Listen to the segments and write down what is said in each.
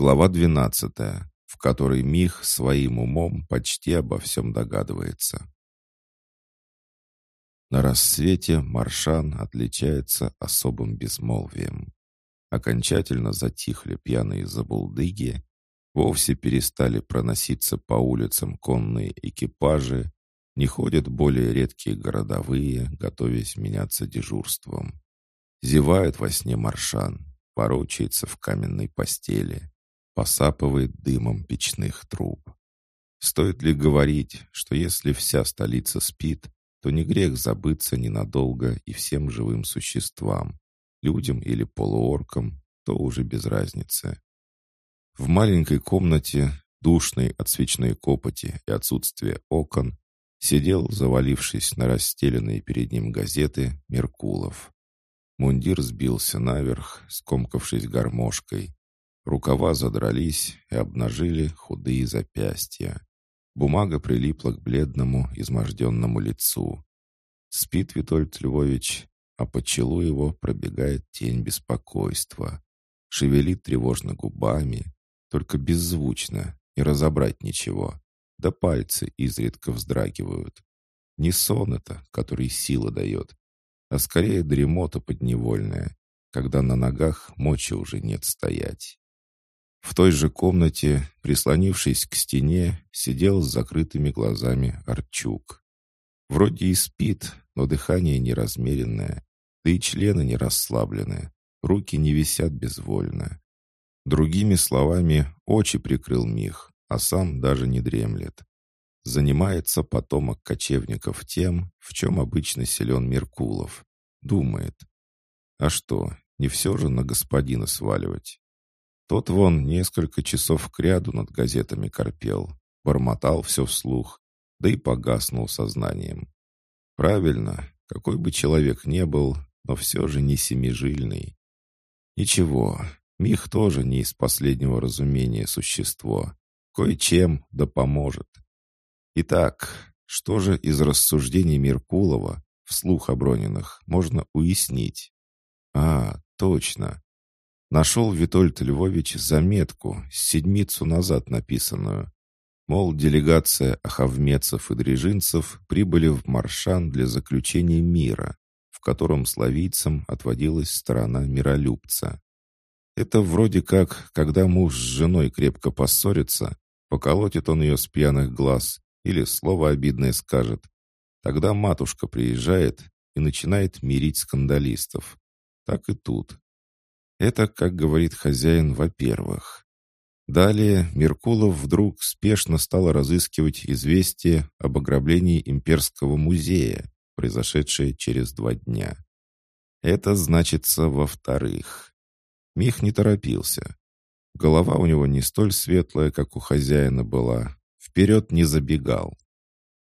Глава 12, в которой Мих своим умом почти обо всем догадывается. На рассвете Маршан отличается особым безмолвием. Окончательно затихли пьяные забулдыги, вовсе перестали проноситься по улицам конные экипажи, не ходят более редкие городовые, готовясь меняться дежурством. Зевает во сне Маршан, ворочается в каменной постели посапывает дымом печных труб. Стоит ли говорить, что если вся столица спит, то не грех забыться ненадолго и всем живым существам, людям или полуоркам, то уже без разницы. В маленькой комнате, душной от свечной копоти и отсутствия окон, сидел, завалившись на расстеленные перед ним газеты, Меркулов. Мундир сбился наверх, скомкавшись гармошкой, Рукава задрались и обнажили худые запястья. Бумага прилипла к бледному, изможденному лицу. Спит Витольд Львович, а по челу его пробегает тень беспокойства. Шевелит тревожно губами, только беззвучно, не разобрать ничего. Да пальцы изредка вздрагивают. Не сон это, который сила дает, а скорее дремота подневольная, когда на ногах мочи уже нет стоять. В той же комнате, прислонившись к стене, сидел с закрытыми глазами Арчук. Вроде и спит, но дыхание неразмеренное, да и члены не расслаблены, руки не висят безвольно. Другими словами, очи прикрыл Мих, а сам даже не дремлет. Занимается потомок кочевников тем, в чем обычно силен Меркулов. Думает. А что, не все же на господина сваливать? Тот вон несколько часов кряду над газетами корпел, бормотал все вслух, да и погаснул сознанием. Правильно, какой бы человек не был, но все же не семижильный. Ничего, Мих тоже не из последнего разумения существо. Кое-чем да поможет. Итак, что же из рассуждений Меркулова, вслух оброненных, можно уяснить? А, точно. Нашел Витольд Львович заметку, седмицу назад написанную. Мол, делегация ахавмецев и дрежинцев прибыли в Маршан для заключения мира, в котором славийцам отводилась сторона миролюбца. Это вроде как, когда муж с женой крепко поссорится, поколотит он ее с пьяных глаз или слово обидное скажет. Тогда матушка приезжает и начинает мирить скандалистов. Так и тут. Это, как говорит хозяин, во-первых. Далее Меркулов вдруг спешно стал разыскивать известие об ограблении имперского музея, произошедшее через два дня. Это значится во-вторых. Мих не торопился. Голова у него не столь светлая, как у хозяина была. Вперед не забегал.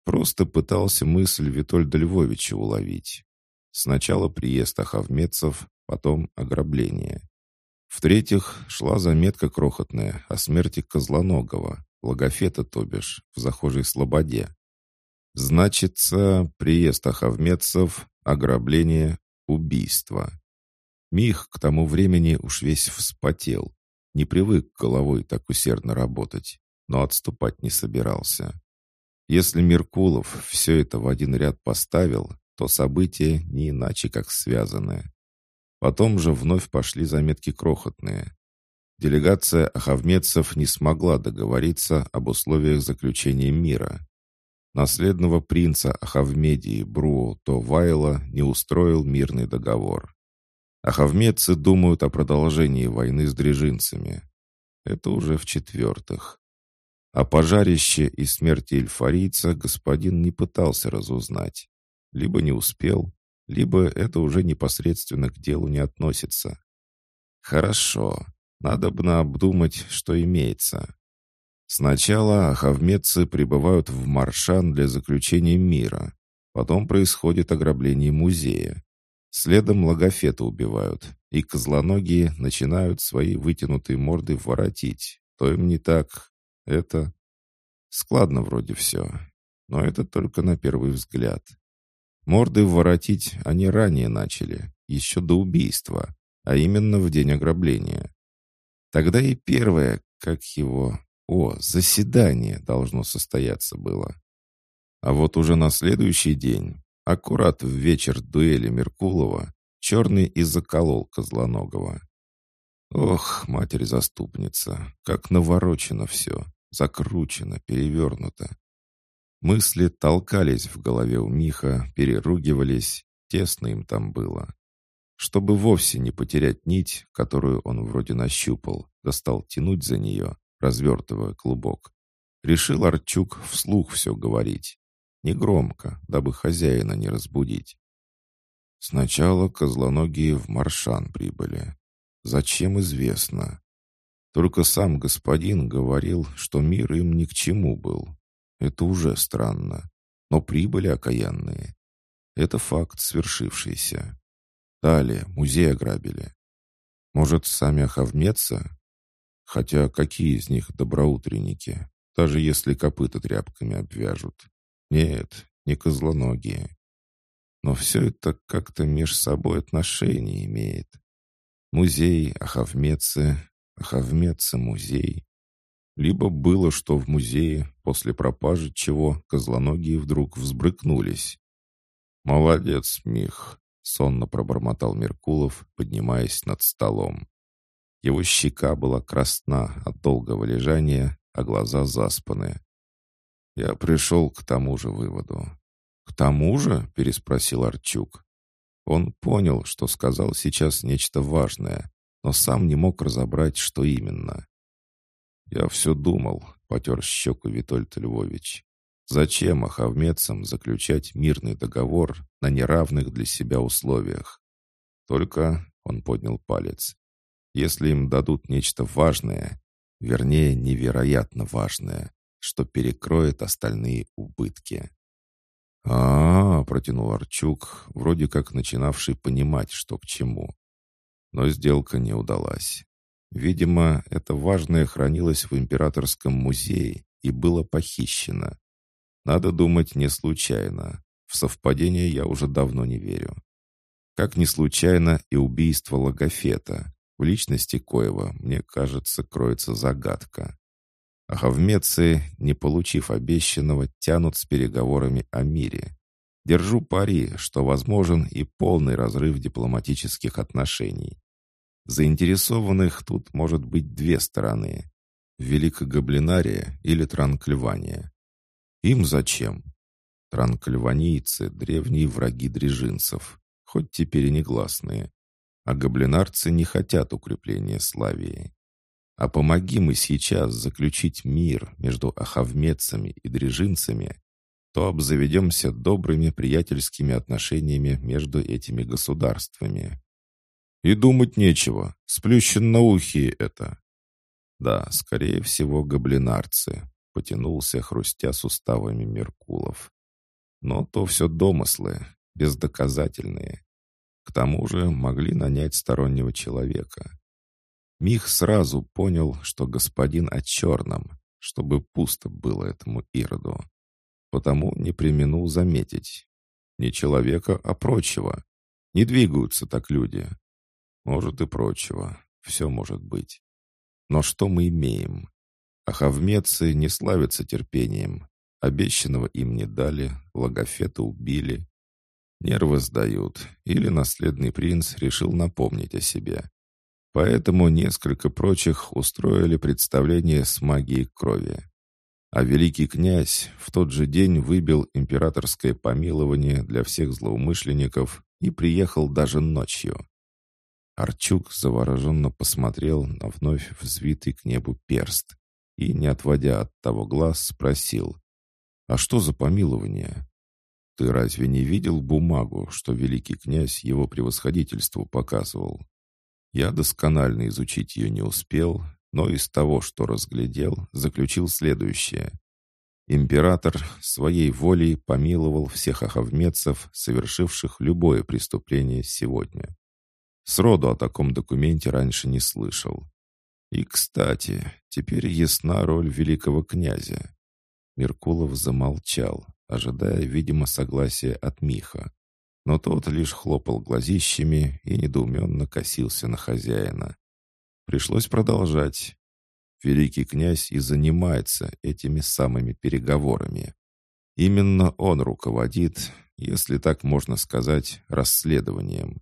Просто пытался мысль Витольда Львовича уловить. Сначала приезд ахавмецев, потом ограбление. В-третьих, шла заметка крохотная о смерти Козлоногова, логофета, то бишь, в захожей слободе. Значится, приезд ахавмедцев, ограбление, убийство. Мих к тому времени уж весь вспотел, не привык головой так усердно работать, но отступать не собирался. Если Меркулов все это в один ряд поставил, то события не иначе как связаны. Потом же вновь пошли заметки крохотные. Делегация ахавмедцев не смогла договориться об условиях заключения мира. Наследного принца Ахавмедии Бруо Товайла не устроил мирный договор. Ахавмедцы думают о продолжении войны с дрежинцами. Это уже в-четвертых. О пожарище и смерти эльфарийца господин не пытался разузнать. Либо не успел, либо это уже непосредственно к делу не относится. Хорошо, надо бы обдумать, что имеется. Сначала ахавмедцы прибывают в Маршан для заключения мира. Потом происходит ограбление музея. Следом логофета убивают, и козлоногие начинают свои вытянутые морды воротить. То им не так. Это... Складно вроде все. Но это только на первый взгляд. Морды воротить они ранее начали, еще до убийства, а именно в день ограбления. Тогда и первое, как его... О, заседание должно состояться было. А вот уже на следующий день, аккурат в вечер дуэли Меркулова, Черный и заколол Козлоногого. Ох, матерь-заступница, как наворочено все, закручено, перевернуто. Мысли толкались в голове у Миха, переругивались, тесно им там было. Чтобы вовсе не потерять нить, которую он вроде нащупал, достал тянуть за нее, развертывая клубок. Решил Арчук вслух все говорить. Негромко, дабы хозяина не разбудить. Сначала козлоногие в Маршан прибыли. Зачем известно. Только сам господин говорил, что мир им ни к чему был. Это уже странно. Но прибыли окаянные. Это факт свершившийся. Далее музей ограбили. Может, сами оховмеца? Хотя какие из них доброутренники, даже если копыта тряпками обвяжут? Нет, не козлоногие. Но все это как-то меж собой отношения имеет. Музей, Ахавмецы, Ахавмецы, музей. Либо было, что в музее, после пропажи чего, козлоногие вдруг взбрыкнулись. «Молодец, Мих!» — сонно пробормотал Меркулов, поднимаясь над столом. Его щека была красна от долгого лежания, а глаза заспаны. Я пришел к тому же выводу. «К тому же?» — переспросил Арчук. Он понял, что сказал сейчас нечто важное, но сам не мог разобрать, что именно. «Я все думал», — потер щеку Витольд Львович. «Зачем ахавмедцам заключать мирный договор на неравных для себя условиях? Только, — он поднял палец, — если им дадут нечто важное, вернее, невероятно важное, что перекроет остальные убытки». А, -а, -а протянул Арчук, вроде как начинавший понимать, что к чему. Но сделка не удалась. Видимо, это важное хранилось в императорском музее и было похищено. Надо думать не случайно. В совпадение я уже давно не верю. Как не случайно и убийство Логофета. В личности Коева, мне кажется, кроется загадка. А хавмецы, не получив обещанного, тянут с переговорами о мире. Держу пари, что возможен и полный разрыв дипломатических отношений. Заинтересованных тут может быть две стороны. Великогаблинария или Транкльвания. Им зачем? Транкльванийцы — древние враги дрежинцев, хоть теперь и негласные. А габлинарцы не хотят укрепления Славии. А помоги мы сейчас заключить мир между ахавмецами и дрежинцами, то обзаведемся добрыми приятельскими отношениями между этими государствами. И думать нечего, сплющенноухие это. Да, скорее всего, гоблинарцы, потянулся, хрустя суставами Меркулов. Но то все домыслы, бездоказательные. К тому же могли нанять стороннего человека. Мих сразу понял, что господин о черном, чтобы пусто было этому Ироду. Потому не применул заметить. Не человека, а прочего. Не двигаются так люди. Может и прочего. Все может быть. Но что мы имеем? Ахавмецы не славятся терпением. Обещанного им не дали, логофета убили. Нервы сдают, или наследный принц решил напомнить о себе. Поэтому несколько прочих устроили представление с магией крови. А великий князь в тот же день выбил императорское помилование для всех злоумышленников и приехал даже ночью. Арчук завороженно посмотрел на вновь взвитый к небу перст и, не отводя от того глаз, спросил, «А что за помилование? Ты разве не видел бумагу, что великий князь его превосходительству показывал?» Я досконально изучить ее не успел, но из того, что разглядел, заключил следующее. Император своей волей помиловал всех ахавмецев, совершивших любое преступление сегодня. Сроду о таком документе раньше не слышал. И, кстати, теперь ясна роль великого князя. Меркулов замолчал, ожидая, видимо, согласия от Миха но тот лишь хлопал глазищами и недоуменно косился на хозяина. Пришлось продолжать. Великий князь и занимается этими самыми переговорами. Именно он руководит, если так можно сказать, расследованием.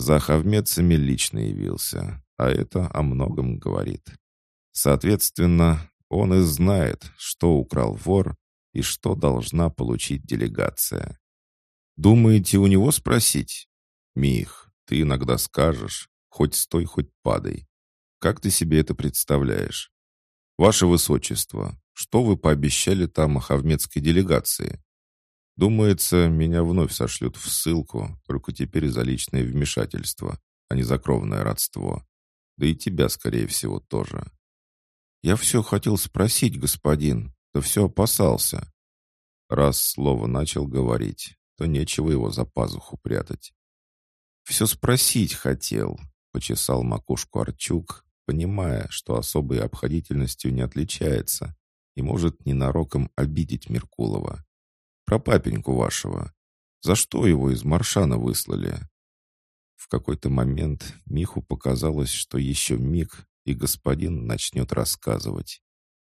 За хавмецами лично явился, а это о многом говорит. Соответственно, он и знает, что украл вор и что должна получить делегация. Думаете, у него спросить? Мих, ты иногда скажешь, хоть стой, хоть падай. Как ты себе это представляешь? Ваше Высочество, что вы пообещали там о хавмецкой делегации? Думается, меня вновь сошлют в ссылку, только теперь за личное вмешательство, а не за кровное родство. Да и тебя, скорее всего, тоже. Я все хотел спросить, господин, да все опасался. Раз слово начал говорить, то нечего его за пазуху прятать. «Все спросить хотел», — почесал макушку Арчук, понимая, что особой обходительностью не отличается и может ненароком обидеть Меркулова. «Про папеньку вашего. За что его из Маршана выслали?» В какой-то момент Миху показалось, что еще миг, и господин начнет рассказывать,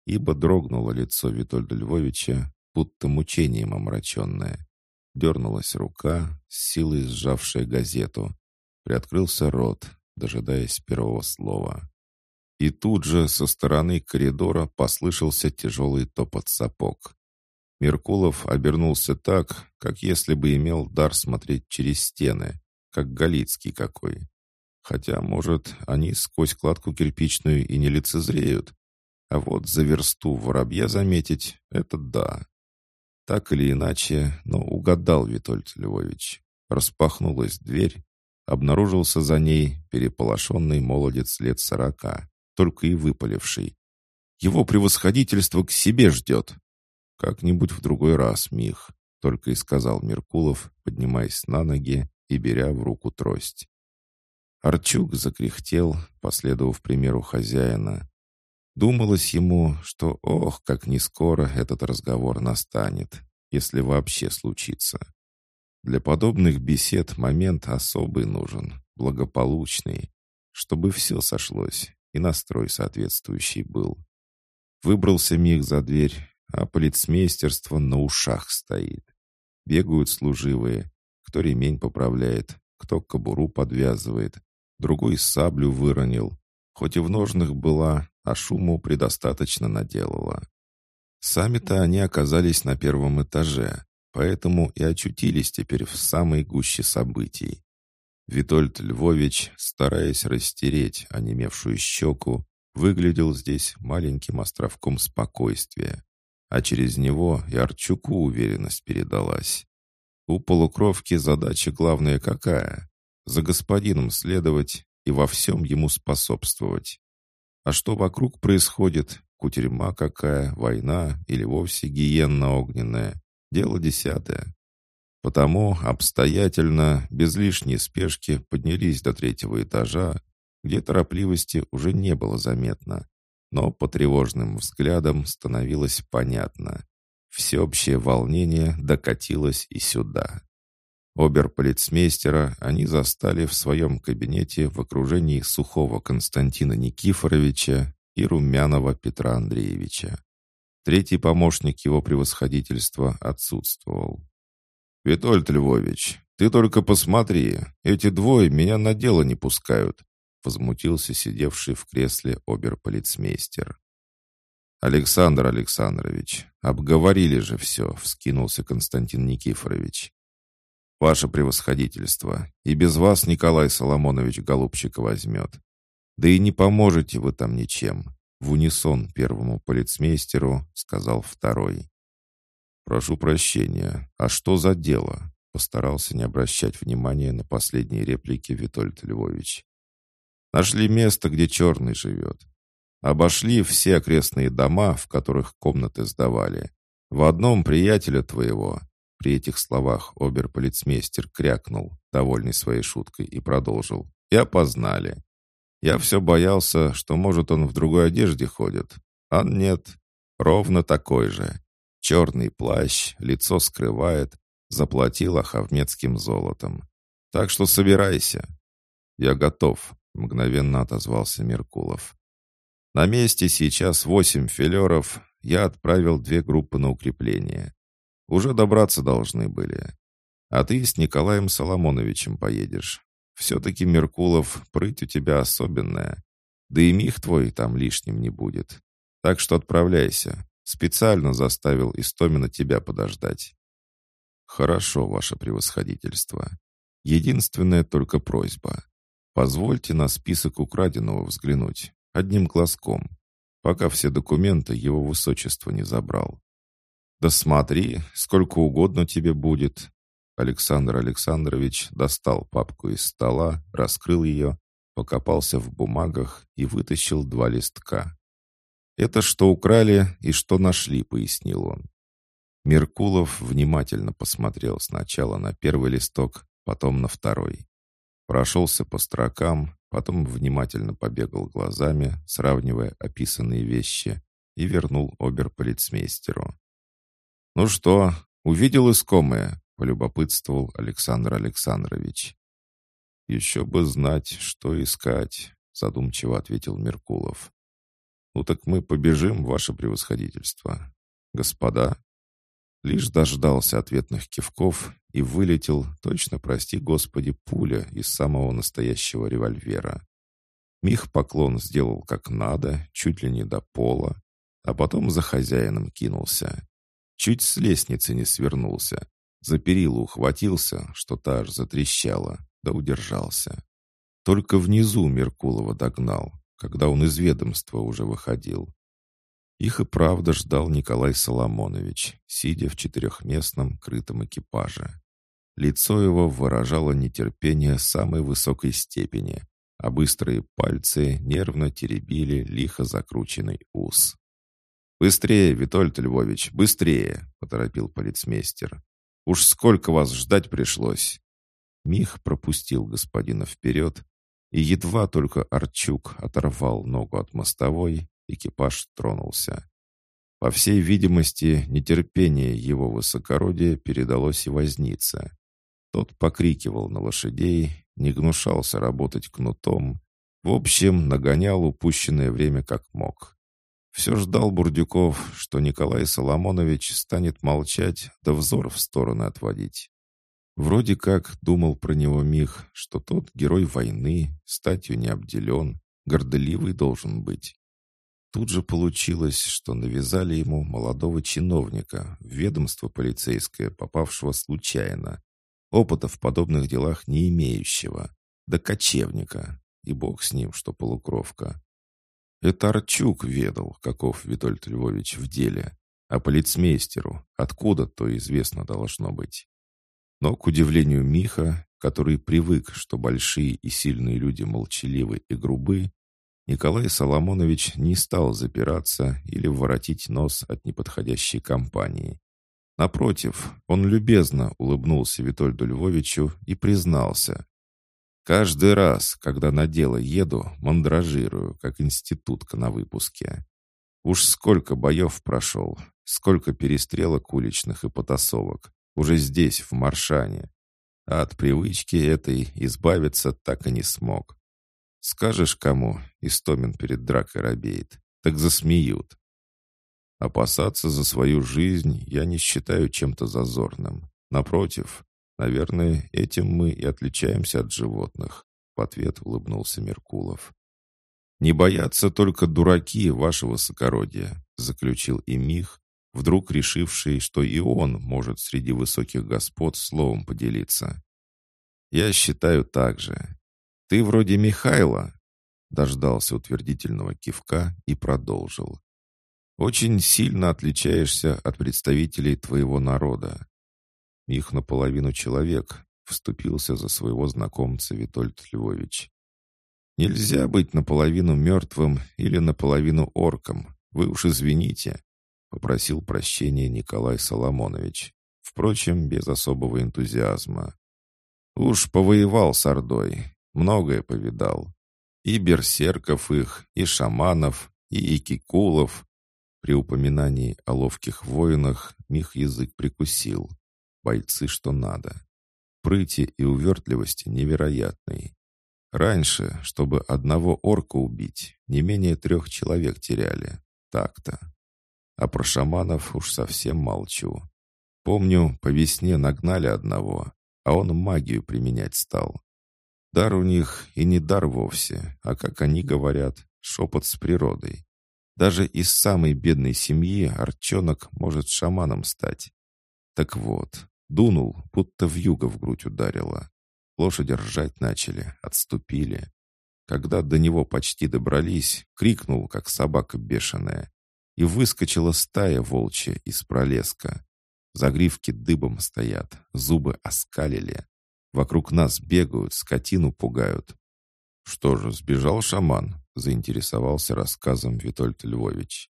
ибо дрогнуло лицо Витольда Львовича, будто мучением омраченное. Дернулась рука, с силой сжавшая газету. Приоткрылся рот, дожидаясь первого слова. И тут же со стороны коридора послышался тяжелый топот сапог. Меркулов обернулся так, как если бы имел дар смотреть через стены, как Галицкий какой. Хотя, может, они сквозь кладку кирпичную и не лицезреют. А вот за версту воробья заметить — это да. Так или иначе, но угадал Витольд Львович. Распахнулась дверь, обнаружился за ней переполошенный молодец лет сорока, только и выпаливший. «Его превосходительство к себе ждет!» «Как-нибудь в другой раз, Мих», — только и сказал Меркулов, поднимаясь на ноги и беря в руку трость. Арчук закряхтел, последовав примеру хозяина, Думалось ему, что ох, как не скоро этот разговор настанет, если вообще случится. Для подобных бесед момент особый нужен, благополучный, чтобы все сошлось и настрой соответствующий был. Выбрался миг за дверь, а полицмейстерство на ушах стоит. Бегают служивые, кто ремень поправляет, кто кобуру подвязывает, другой саблю выронил, хоть и в ножных была, а шуму предостаточно наделала. Сами-то они оказались на первом этаже, поэтому и очутились теперь в самой гуще событий. Витольд Львович, стараясь растереть онемевшую щеку, выглядел здесь маленьким островком спокойствия, а через него и Арчуку уверенность передалась. У полукровки задача главная какая? За господином следовать и во всем ему способствовать. А что вокруг происходит, кутерьма какая, война или вовсе гиенна огненная, дело десятое. Потому обстоятельно, без лишней спешки поднялись до третьего этажа, где торопливости уже не было заметно, но по тревожным взглядам становилось понятно. Всеобщее волнение докатилось и сюда. Оберполицмейстера они застали в своем кабинете в окружении сухого Константина Никифоровича и румяного Петра Андреевича. Третий помощник его превосходительства отсутствовал. «Витольд Львович, ты только посмотри, эти двое меня на дело не пускают», возмутился сидевший в кресле оберполицмейстер. «Александр Александрович, обговорили же все», — вскинулся Константин Никифорович. «Ваше превосходительство, и без вас Николай Соломонович голубчика возьмет. Да и не поможете вы там ничем», — в унисон первому полицмейстеру сказал второй. «Прошу прощения, а что за дело?» Постарался не обращать внимания на последние реплики Витольд Львович. «Нашли место, где черный живет. Обошли все окрестные дома, в которых комнаты сдавали. В одном приятеля твоего, при этих словах оберполицмейстер крякнул, довольный своей шуткой, и продолжил. «И опознали. Я все боялся, что, может, он в другой одежде ходит. А нет, ровно такой же. Черный плащ, лицо скрывает, заплатил ахавмецким золотом. Так что собирайся». «Я готов», — мгновенно отозвался Меркулов. «На месте сейчас восемь филеров, я отправил две группы на укрепление. Уже добраться должны были. А ты с Николаем Соломоновичем поедешь. Все-таки, Меркулов, прыть у тебя особенная. Да и мих твой там лишним не будет. Так что отправляйся. Специально заставил Истомина тебя подождать. Хорошо, ваше превосходительство. Единственная только просьба. Позвольте на список украденного взглянуть. Одним глазком. Пока все документы его высочество не забрал. Да смотри, сколько угодно тебе будет. Александр Александрович достал папку из стола, раскрыл ее, покопался в бумагах и вытащил два листка. «Это что украли и что нашли», — пояснил он. Меркулов внимательно посмотрел сначала на первый листок, потом на второй. Прошелся по строкам, потом внимательно побегал глазами, сравнивая описанные вещи, и вернул оберполицмейстеру. «Ну что, увидел искомое?» — полюбопытствовал Александр Александрович. «Еще бы знать, что искать», — задумчиво ответил Меркулов. «Ну так мы побежим, ваше превосходительство. Господа?» Лишь дождался ответных кивков и вылетел, точно, прости господи, пуля из самого настоящего револьвера. Мих поклон сделал как надо, чуть ли не до пола, а потом за хозяином кинулся. Чуть с лестницы не свернулся, за перилу ухватился, что та аж затрещала, да удержался. Только внизу Меркулова догнал, когда он из ведомства уже выходил. Их и правда ждал Николай Соломонович, сидя в четырехместном крытом экипаже. Лицо его выражало нетерпение самой высокой степени, а быстрые пальцы нервно теребили лихо закрученный ус. «Быстрее, Витольд Львович, быстрее!» — поторопил полицмейстер. «Уж сколько вас ждать пришлось!» Мих пропустил господина вперед, и едва только Арчук оторвал ногу от мостовой, экипаж тронулся. По всей видимости, нетерпение его высокородия передалось и вознице. Тот покрикивал на лошадей, не гнушался работать кнутом, в общем, нагонял упущенное время как мог. Все ждал Бурдюков, что Николай Соломонович станет молчать, да взор в стороны отводить. Вроде как думал про него Мих, что тот герой войны, статью не обделен, горделивый должен быть. Тут же получилось, что навязали ему молодого чиновника, ведомство полицейское, попавшего случайно, опыта в подобных делах не имеющего, да кочевника, и бог с ним, что полукровка. Это Арчук ведал, каков Витольд Львович в деле, а полицмейстеру откуда то известно должно быть. Но, к удивлению Миха, который привык, что большие и сильные люди молчаливы и грубы, Николай Соломонович не стал запираться или воротить нос от неподходящей компании. Напротив, он любезно улыбнулся Витольду Львовичу и признался. «Каждый раз, когда на дело еду, мандражирую, как институтка на выпуске. Уж сколько боев прошел, сколько перестрелок уличных и потасовок, уже здесь, в Маршане. А от привычки этой избавиться так и не смог. Скажешь кому, Истомин перед дракой робеет, так засмеют. Опасаться за свою жизнь я не считаю чем-то зазорным. Напротив, наверное, этим мы и отличаемся от животных. В ответ улыбнулся Меркулов. «Не боятся только дураки, ваше высокородие», — заключил и Мих, вдруг решивший, что и он может среди высоких господ словом поделиться. «Я считаю так же. Ты вроде Михайла», — дождался утвердительного кивка и продолжил. «Очень сильно отличаешься от представителей твоего народа. Их наполовину человек», — вступился за своего знакомца Витольд Львович. «Нельзя быть наполовину мертвым или наполовину орком. Вы уж извините попросил прощения Николай Соломонович, впрочем, без особого энтузиазма. Уж повоевал с Ордой, многое повидал. И берсерков их, и шаманов, и икикулов. При упоминании о ловких воинах Мих язык прикусил. Бойцы что надо. Прыти и увертливости невероятной. Раньше, чтобы одного орка убить, не менее трех человек теряли. Так-то. А про шаманов уж совсем молчу. Помню, по весне нагнали одного, а он магию применять стал. Дар у них и не дар вовсе, а, как они говорят, шепот с природой. Даже из самой бедной семьи арчонок может шаманом стать. Так вот, дунул, будто в юго в грудь ударило. Лошади ржать начали, отступили. Когда до него почти добрались, крикнул, как собака бешеная. И выскочила стая волчья из пролеска. Загривки дыбом стоят, зубы оскалили. Вокруг нас бегают, скотину пугают. «Что же, сбежал шаман?» — заинтересовался рассказом Витольд Львович.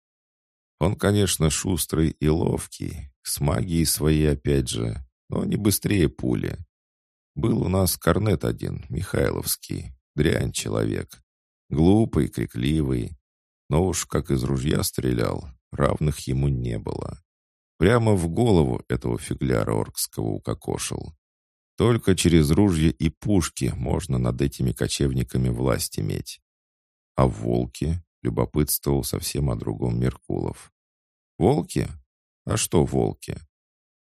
«Он, конечно, шустрый и ловкий, с магией своей опять же, но не быстрее пули. Был у нас корнет один, Михайловский, дрянь человек. Глупый, крикливый. Но уж как из ружья стрелял, равных ему не было. Прямо в голову этого фигляра оркского укокошил. Только через ружья и пушки можно над этими кочевниками власть иметь. А волки? Любопытствовал совсем о другом Меркулов. Волки? А что волки?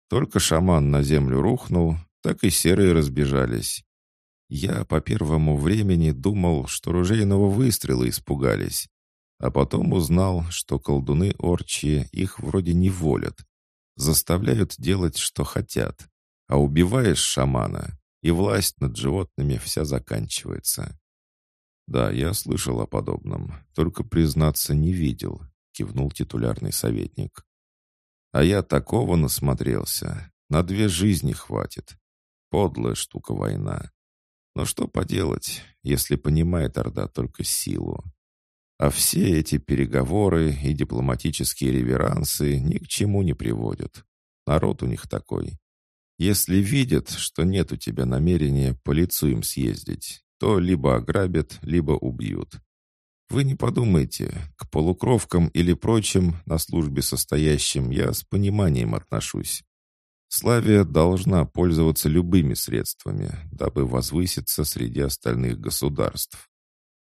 Только шаман на землю рухнул, так и серые разбежались. Я по первому времени думал, что ружейного выстрела испугались, а потом узнал, что колдуны орчие их вроде не волят, заставляют делать, что хотят, а убиваешь шамана, и власть над животными вся заканчивается. «Да, я слышал о подобном, только, признаться, не видел», — кивнул титулярный советник. «А я такого насмотрелся. На две жизни хватит. Подлая штука война. Но что поделать, если понимает Орда только силу? А все эти переговоры и дипломатические реверансы ни к чему не приводят. Народ у них такой. Если видят, что нет у тебя намерения по лицу им съездить, то либо ограбят, либо убьют. Вы не подумайте, к полукровкам или прочим на службе состоящим я с пониманием отношусь. Славия должна пользоваться любыми средствами, дабы возвыситься среди остальных государств.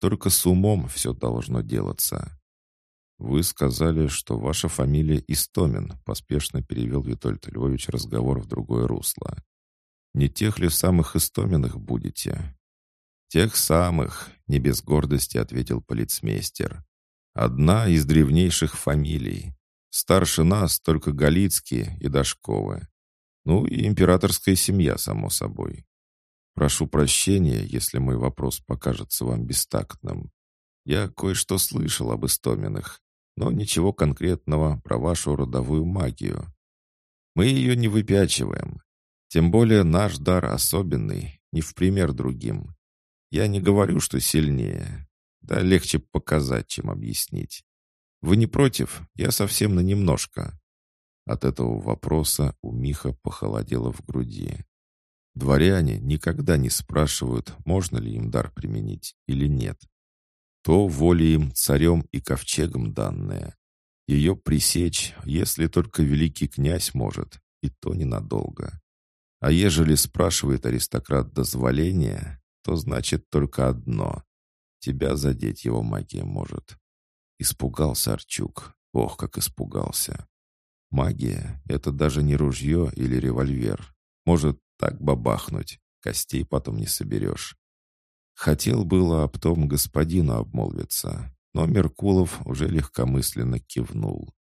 Только с умом все должно делаться. «Вы сказали, что ваша фамилия Истомин», — поспешно перевел Витольд Львович разговор в другое русло. «Не тех ли самых Истоминых будете?» «Тех самых», — не без гордости ответил полицмейстер. «Одна из древнейших фамилий. Старше нас только Галицкие и Дашковы. Ну и императорская семья, само собой. Прошу прощения, если мой вопрос покажется вам бестактным. Я кое-что слышал об Истоминых, но ничего конкретного про вашу родовую магию. Мы ее не выпячиваем. Тем более наш дар особенный, не в пример другим. Я не говорю, что сильнее. Да легче показать, чем объяснить. Вы не против? Я совсем на немножко. От этого вопроса у Миха похолодело в груди. Дворяне никогда не спрашивают, можно ли им дар применить или нет. То воле им царем и ковчегом данное. Ее пресечь, если только великий князь может, и то ненадолго. А ежели спрашивает аристократ дозволения, то значит только одно — тебя задеть его магия может. Испугался Арчук. Ох, как испугался. Магия — это даже не ружье или револьвер. Может так бабахнуть, костей потом не соберешь. Хотел было об том господину обмолвиться, но Меркулов уже легкомысленно кивнул.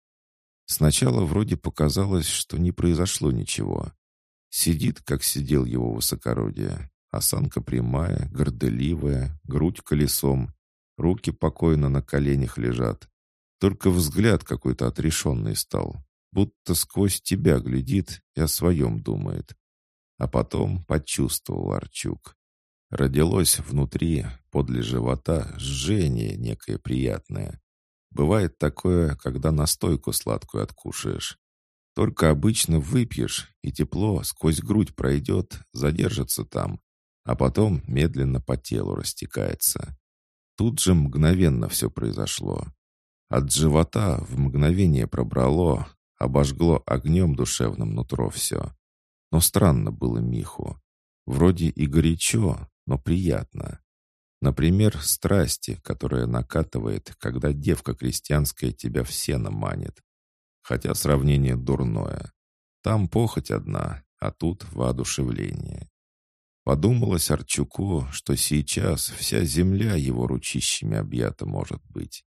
Сначала вроде показалось, что не произошло ничего. Сидит, как сидел его высокородие. Осанка прямая, горделивая, грудь колесом, руки покойно на коленях лежат. Только взгляд какой-то отрешенный стал, будто сквозь тебя глядит и о своем думает. А потом почувствовал Арчук. Родилось внутри, подле живота, жжение некое приятное. Бывает такое, когда настойку сладкую откушаешь. Только обычно выпьешь, и тепло сквозь грудь пройдет, задержится там, а потом медленно по телу растекается. Тут же мгновенно все произошло. От живота в мгновение пробрало, Обожгло огнем душевным нутро все. Но странно было Миху. Вроде и горячо, но приятно. Например, страсти, которая накатывает, когда девка крестьянская тебя в сено манит. Хотя сравнение дурное. Там похоть одна, а тут воодушевление. Подумалось Арчуку, что сейчас вся земля его ручищами объята может быть.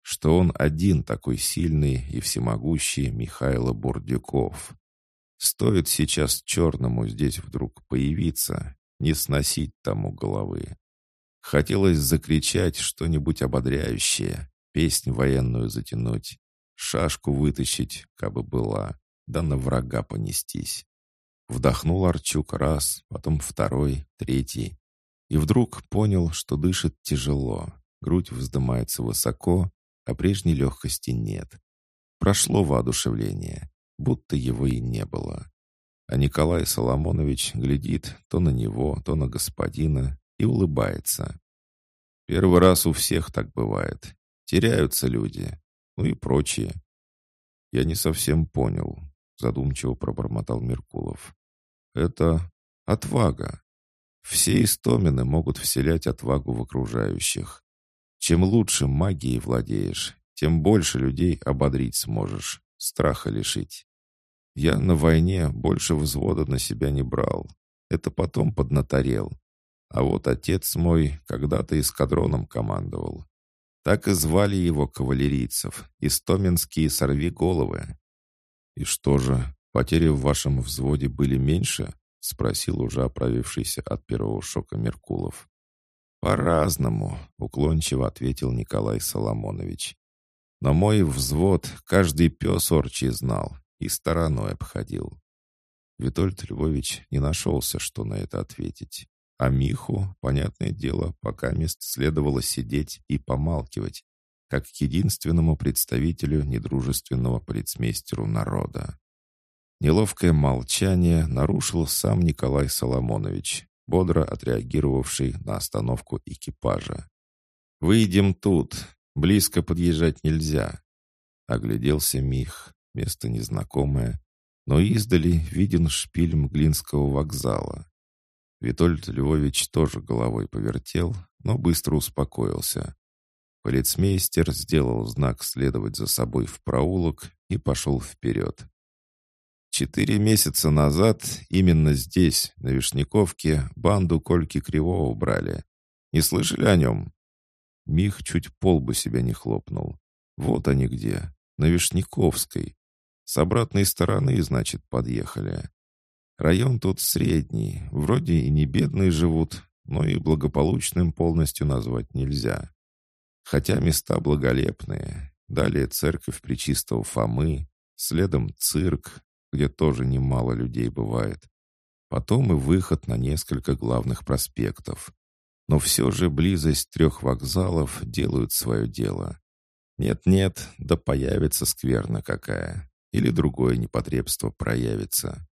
Что он один такой сильный и всемогущий Михайло Бурдюков. Стоит сейчас черному здесь вдруг появиться, не сносить тому головы. Хотелось закричать что-нибудь ободряющее, песнь военную затянуть, шашку вытащить, кабы была, да на врага понестись. Вдохнул Арчук раз, потом второй, третий. И вдруг понял, что дышит тяжело, грудь вздымается высоко, а прежней легкости нет. Прошло воодушевление, будто его и не было. А Николай Соломонович глядит то на него, то на господина и улыбается. Первый раз у всех так бывает. Теряются люди, ну и прочие. Я не совсем понял, задумчиво пробормотал Меркулов. Это отвага. Все истомины могут вселять отвагу в окружающих. Чем лучше магией владеешь, тем больше людей ободрить сможешь, страха лишить. Я на войне больше взвода на себя не брал. Это потом поднаторел. А вот отец мой когда-то эскадроном командовал. Так и звали его кавалерийцев, истоминские сорви-головы. «И что же, потери в вашем взводе были меньше?» — спросил уже оправившийся от первого шока Меркулов. «По-разному», — уклончиво ответил Николай Соломонович. «Но мой взвод каждый пес орчий знал и стороной обходил». Витольд Львович не нашелся, что на это ответить. А Миху, понятное дело, пока мест следовало сидеть и помалкивать, как к единственному представителю недружественного полицмейстеру народа. Неловкое молчание нарушил сам Николай Соломонович, бодро отреагировавший на остановку экипажа. «Выйдем тут. Близко подъезжать нельзя». Огляделся Мих, место незнакомое, но издали виден шпиль Мглинского вокзала. Витольд Львович тоже головой повертел, но быстро успокоился. Полицмейстер сделал знак следовать за собой в проулок и пошел вперед. Четыре месяца назад именно здесь, на Вишняковке, банду Кольки Кривого брали. Не слышали о нем? Мих чуть пол бы себя не хлопнул. Вот они где, на Вишняковской. С обратной стороны, значит, подъехали. Район тут средний, вроде и не бедные живут, но и благополучным полностью назвать нельзя. Хотя места благолепные. Далее церковь Пречистого Фомы, следом цирк, где тоже немало людей бывает. Потом и выход на несколько главных проспектов. Но все же близость трех вокзалов делают свое дело. Нет-нет, да появится скверна какая. Или другое непотребство проявится.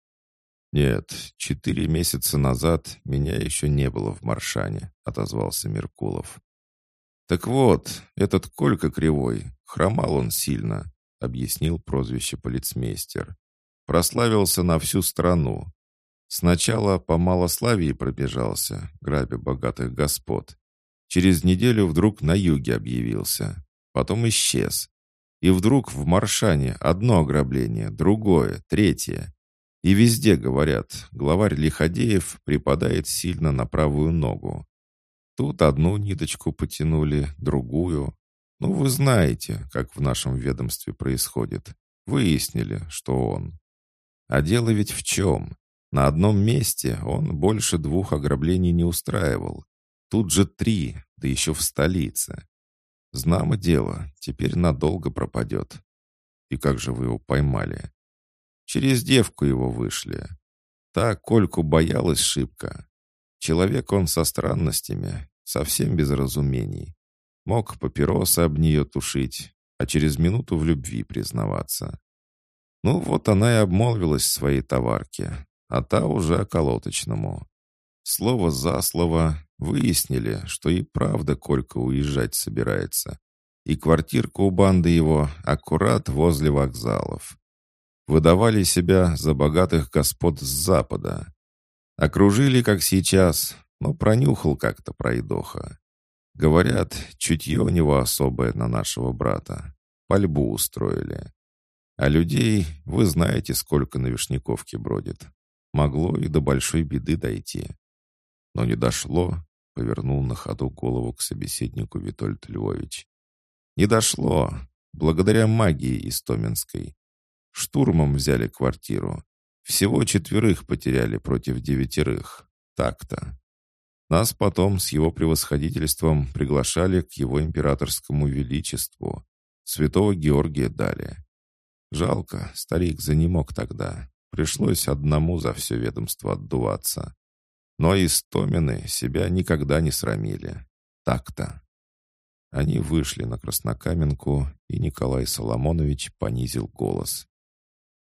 «Нет, четыре месяца назад меня еще не было в Маршане», — отозвался Меркулов. «Так вот, этот Колька Кривой, хромал он сильно», — объяснил прозвище полицмейстер. «Прославился на всю страну. Сначала по Малославии пробежался, грабя богатых господ. Через неделю вдруг на юге объявился. Потом исчез. И вдруг в Маршане одно ограбление, другое, третье. И везде, говорят, главарь Лиходеев припадает сильно на правую ногу. Тут одну ниточку потянули, другую. Ну, вы знаете, как в нашем ведомстве происходит. Выяснили, что он. А дело ведь в чем? На одном месте он больше двух ограблений не устраивал. Тут же три, да еще в столице. Знамо дело, теперь надолго пропадет. И как же вы его поймали? Через девку его вышли. Та Кольку боялась шибко. Человек он со странностями, совсем без разумений. Мог папиросы об нее тушить, а через минуту в любви признаваться. Ну вот она и обмолвилась своей товарке, а та уже околоточному. Слово за слово выяснили, что и правда Колька уезжать собирается. И квартирка у банды его аккурат возле вокзалов выдавали себя за богатых господ с запада. Окружили, как сейчас, но пронюхал как-то пройдоха. Говорят, чутье у него особое на нашего брата. Пальбу устроили. А людей, вы знаете, сколько на Вишняковке бродит. Могло и до большой беды дойти. Но не дошло, повернул на ходу голову к собеседнику Витольд Львович. Не дошло, благодаря магии Истоминской. Штурмом взяли квартиру. Всего четверых потеряли против девятерых. Так-то. Нас потом с его превосходительством приглашали к его императорскому величеству. Святого Георгия дали. Жалко, старик занемог тогда. Пришлось одному за все ведомство отдуваться. Но истомины себя никогда не срамили. Так-то. Они вышли на Краснокаменку, и Николай Соломонович понизил голос.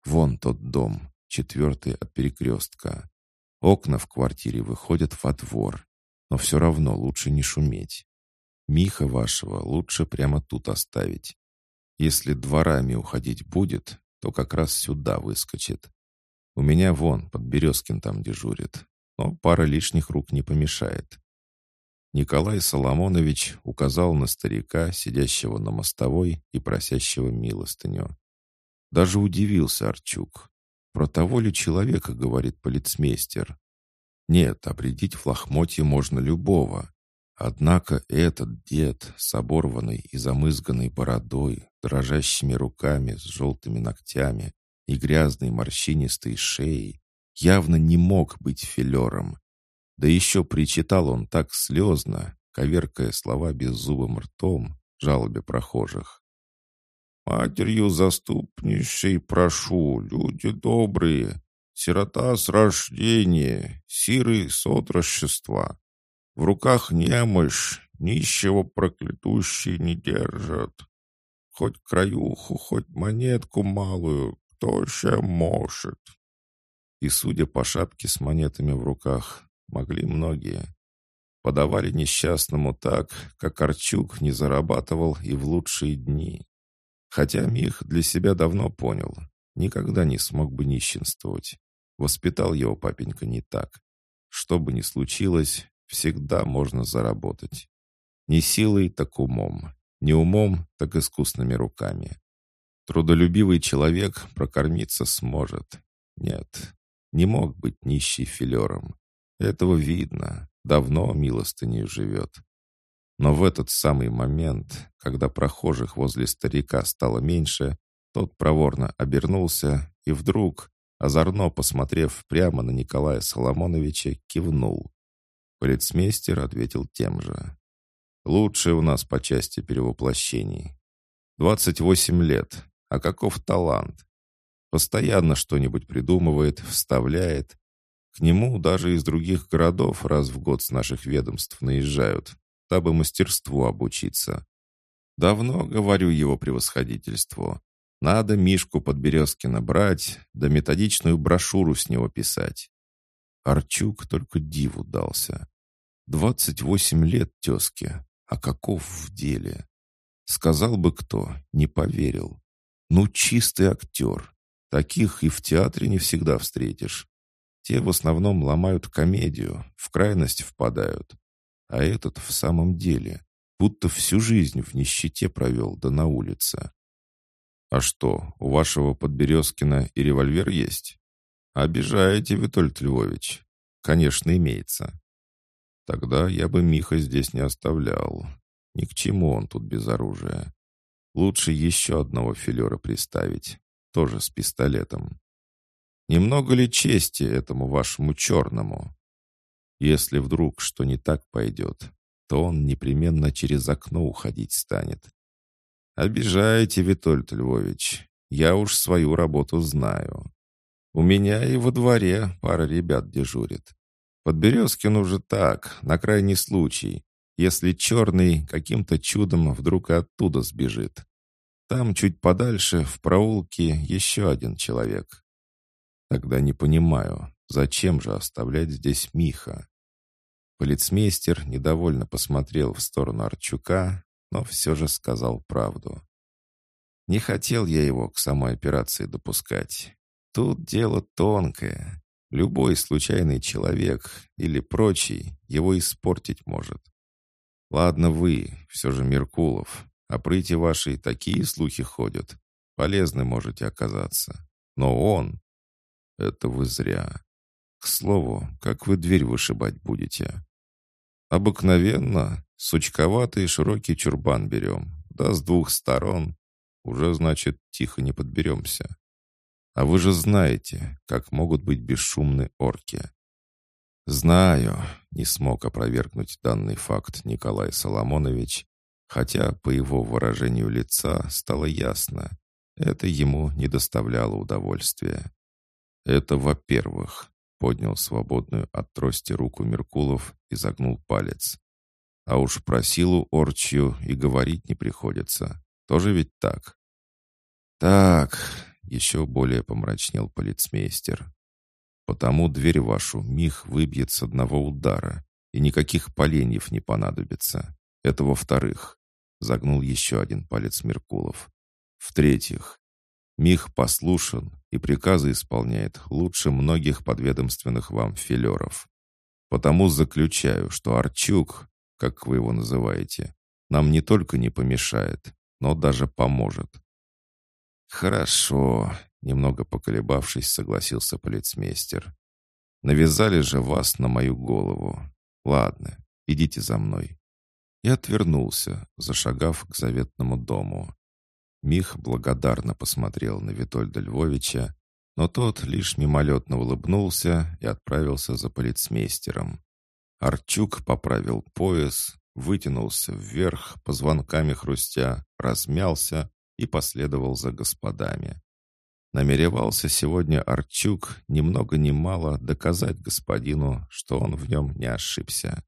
«Вон тот дом, четвертый от перекрестка. Окна в квартире выходят во двор но все равно лучше не шуметь. Миха вашего лучше прямо тут оставить. Если дворами уходить будет, то как раз сюда выскочит. У меня вон, под Березкин там дежурит, но пара лишних рук не помешает. Николай Соломонович указал на старика, сидящего на мостовой и просящего милостыню. Даже удивился Арчук. Про того ли человека, говорит полицмейстер, нет, обредить в лохмотье можно любого. Однако этот дед с оборванной и замызганной бородой, дрожащими руками с желтыми ногтями и грязной морщинистой шеей явно не мог быть филером. Да еще причитал он так слезно, коверкая слова беззубым ртом, жалобе прохожих. «Матерью заступнейшей прошу, люди добрые, Сирота с рождения, сиры с отрощества. В руках немощь, нищего проклятущий не держат. Хоть краюху, хоть монетку малую, кто еще может? И, судя по шапке с монетами в руках, могли многие. Подавали несчастному так, как Арчук не зарабатывал и в лучшие дни. Хотя Мих для себя давно понял, никогда не смог бы нищенствовать. Воспитал его папенька не так. Что бы ни случилось, всегда можно заработать. Не силой, так умом. Не умом, так искусными руками. Трудолюбивый человек прокормиться сможет. Нет, не мог быть нищий филером. Этого видно. Давно милостыней живет. Но в этот самый момент, когда прохожих возле старика стало меньше, тот проворно обернулся и вдруг, Озорно посмотрев прямо на Николая Соломоновича, кивнул. Полицмейстер ответил тем же. «Лучший у нас по части перевоплощений. Двадцать восемь лет. А каков талант? Постоянно что-нибудь придумывает, вставляет. К нему даже из других городов раз в год с наших ведомств наезжают, дабы мастерству обучиться. Давно говорю его превосходительству. Надо Мишку Подберезкина брать, да методичную брошюру с него писать. Арчук только диву дался. Двадцать восемь лет тезке, а каков в деле? Сказал бы кто, не поверил. Ну, чистый актер. Таких и в театре не всегда встретишь. Те в основном ломают комедию, в крайность впадают. А этот в самом деле, будто всю жизнь в нищете провел, да на улице. «А что, у вашего Подберезкина и револьвер есть?» «Обижаете, Витольд Львович. Конечно, имеется». «Тогда я бы Миха здесь не оставлял. Ни к чему он тут без оружия. Лучше еще одного филера приставить, тоже с пистолетом. Немного ли чести этому вашему черному? Если вдруг что не так пойдет, то он непременно через окно уходить станет. «Обижаете, Витольд Львович. Я уж свою работу знаю. У меня и во дворе пара ребят дежурит. Подберезкин уже так, на крайний случай, если черный каким-то чудом вдруг оттуда сбежит. Там чуть подальше, в проулке, еще один человек. Тогда не понимаю, зачем же оставлять здесь Миха? Полицмейстер недовольно посмотрел в сторону Арчука, но все же сказал правду. Не хотел я его к самой операции допускать. Тут дело тонкое. Любой случайный человек или прочий его испортить может. Ладно вы, все же Меркулов. О прыти вашей такие слухи ходят. Полезны можете оказаться. Но он... Это вы зря. К слову, как вы дверь вышибать будете? Обыкновенно, сучковатый широкий чурбан берем. Да с двух сторон. Уже, значит, тихо не подберемся. А вы же знаете, как могут быть бесшумны орки. Знаю, не смог опровергнуть данный факт Николай Соломонович, хотя по его выражению лица стало ясно, это ему не доставляло удовольствия. Это во-первых, поднял свободную от трости руку Меркулов и загнул палец. А уж про силу орчью и говорить не приходится. Тоже ведь так? Так, еще более помрачнел полицмейстер. Потому дверь вашу Мих выбьет с одного удара, и никаких поленьев не понадобится. Это во-вторых. Загнул еще один палец Меркулов. В-третьих, Мих послушен и приказы исполняет лучше многих подведомственных вам филеров. Потому заключаю, что Арчук, как вы его называете, нам не только не помешает, но даже поможет. «Хорошо», — немного поколебавшись, согласился полицмейстер. «Навязали же вас на мою голову. Ладно, идите за мной». И отвернулся, зашагав к заветному дому. Мих благодарно посмотрел на Витольда Львовича, но тот лишь мимолетно улыбнулся и отправился за полицмейстером. Арчук поправил пояс, вытянулся вверх, позвонками хрустя, размялся и последовал за господами. Намеревался сегодня Арчук ни много ни мало доказать господину, что он в нем не ошибся.